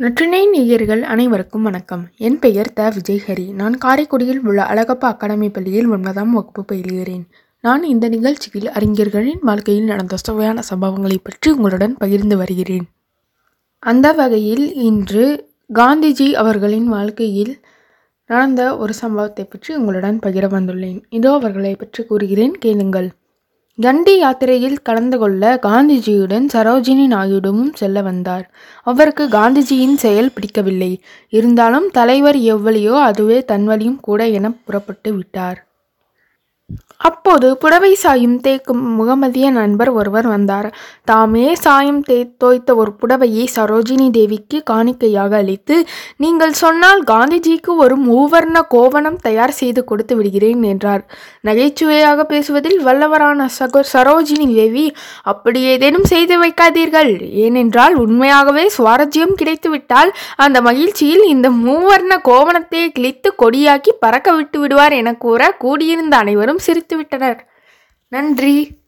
நற்றினை நேயர்கள் அனைவருக்கும் வணக்கம். என் பெயர் த. விஜய்ஹரி. நான் காரைக்குடியில் உள்ள அழகப்பா அகாடமி பள்ளியில் ஒன்பதாம் வகுப்பு பயிலுகிறேன். நான் இந்த நிகழ்ச்சியில் அறிஞர்களின் வாழ்க்கையில் நடந்த சுவையான சம்பவங்களை பற்றி உங்களுடன் பகிர்ந்து வருகிறேன். அந்த வகையில் இன்று காந்திஜி அவர்களின் வாழ்க்கையில் நடந்த ஒரு சம்பவத்தை பற்றி உங்களுடன் பகிர வந்துள்ளேன். இதோ அவர்களை பற்றி கூறுகிறேன். கேளுங்கள். தண்டி யாத்திரையில் கலந்து கொள்ள காந்திஜியுடன் சரோஜினி நாயுடுவும் செல்ல வந்தார். அவருக்கு காந்திஜியின் செயல் பிடிக்கவில்லை. இருந்தாலும் தலைவர் எவ்வளியோ அதுவே தன் வழியும் கூட என புறப்பட்டு விட்டார். அப்போது புடவை சாயும் தேய்க்கும் முகமதிய நண்பர் ஒருவர் வந்தார். தாமே சாயம் தே தோய்த்த ஒரு புடவையை சரோஜினி தேவிக்கு காணிக்கையாக அளித்து நீங்கள் சொன்னால் காந்திஜிக்கு ஒரு மூவர்ண கோவணம் தயார் செய்து கொடுத்து விடுகிறேன் என்றார். நகைச்சுவையாக பேசுவதில் வல்லவரான சகோ சரோஜினி தேவி அப்படி ஏதேனும் செய்து வைக்காதீர்கள். ஏனென்றால் உண்மையாகவே சுவாரஸ்யம் கிடைத்துவிட்டால் அந்த மகிழ்ச்சியில் இந்த மூவர்ண கோவணத்தை கிழித்து கொடியாக்கி பறக்க விட்டு விடுவார் என கூற கூடியிருந்த அனைவரும் சிரித்துவிட்டனர். நன்றி.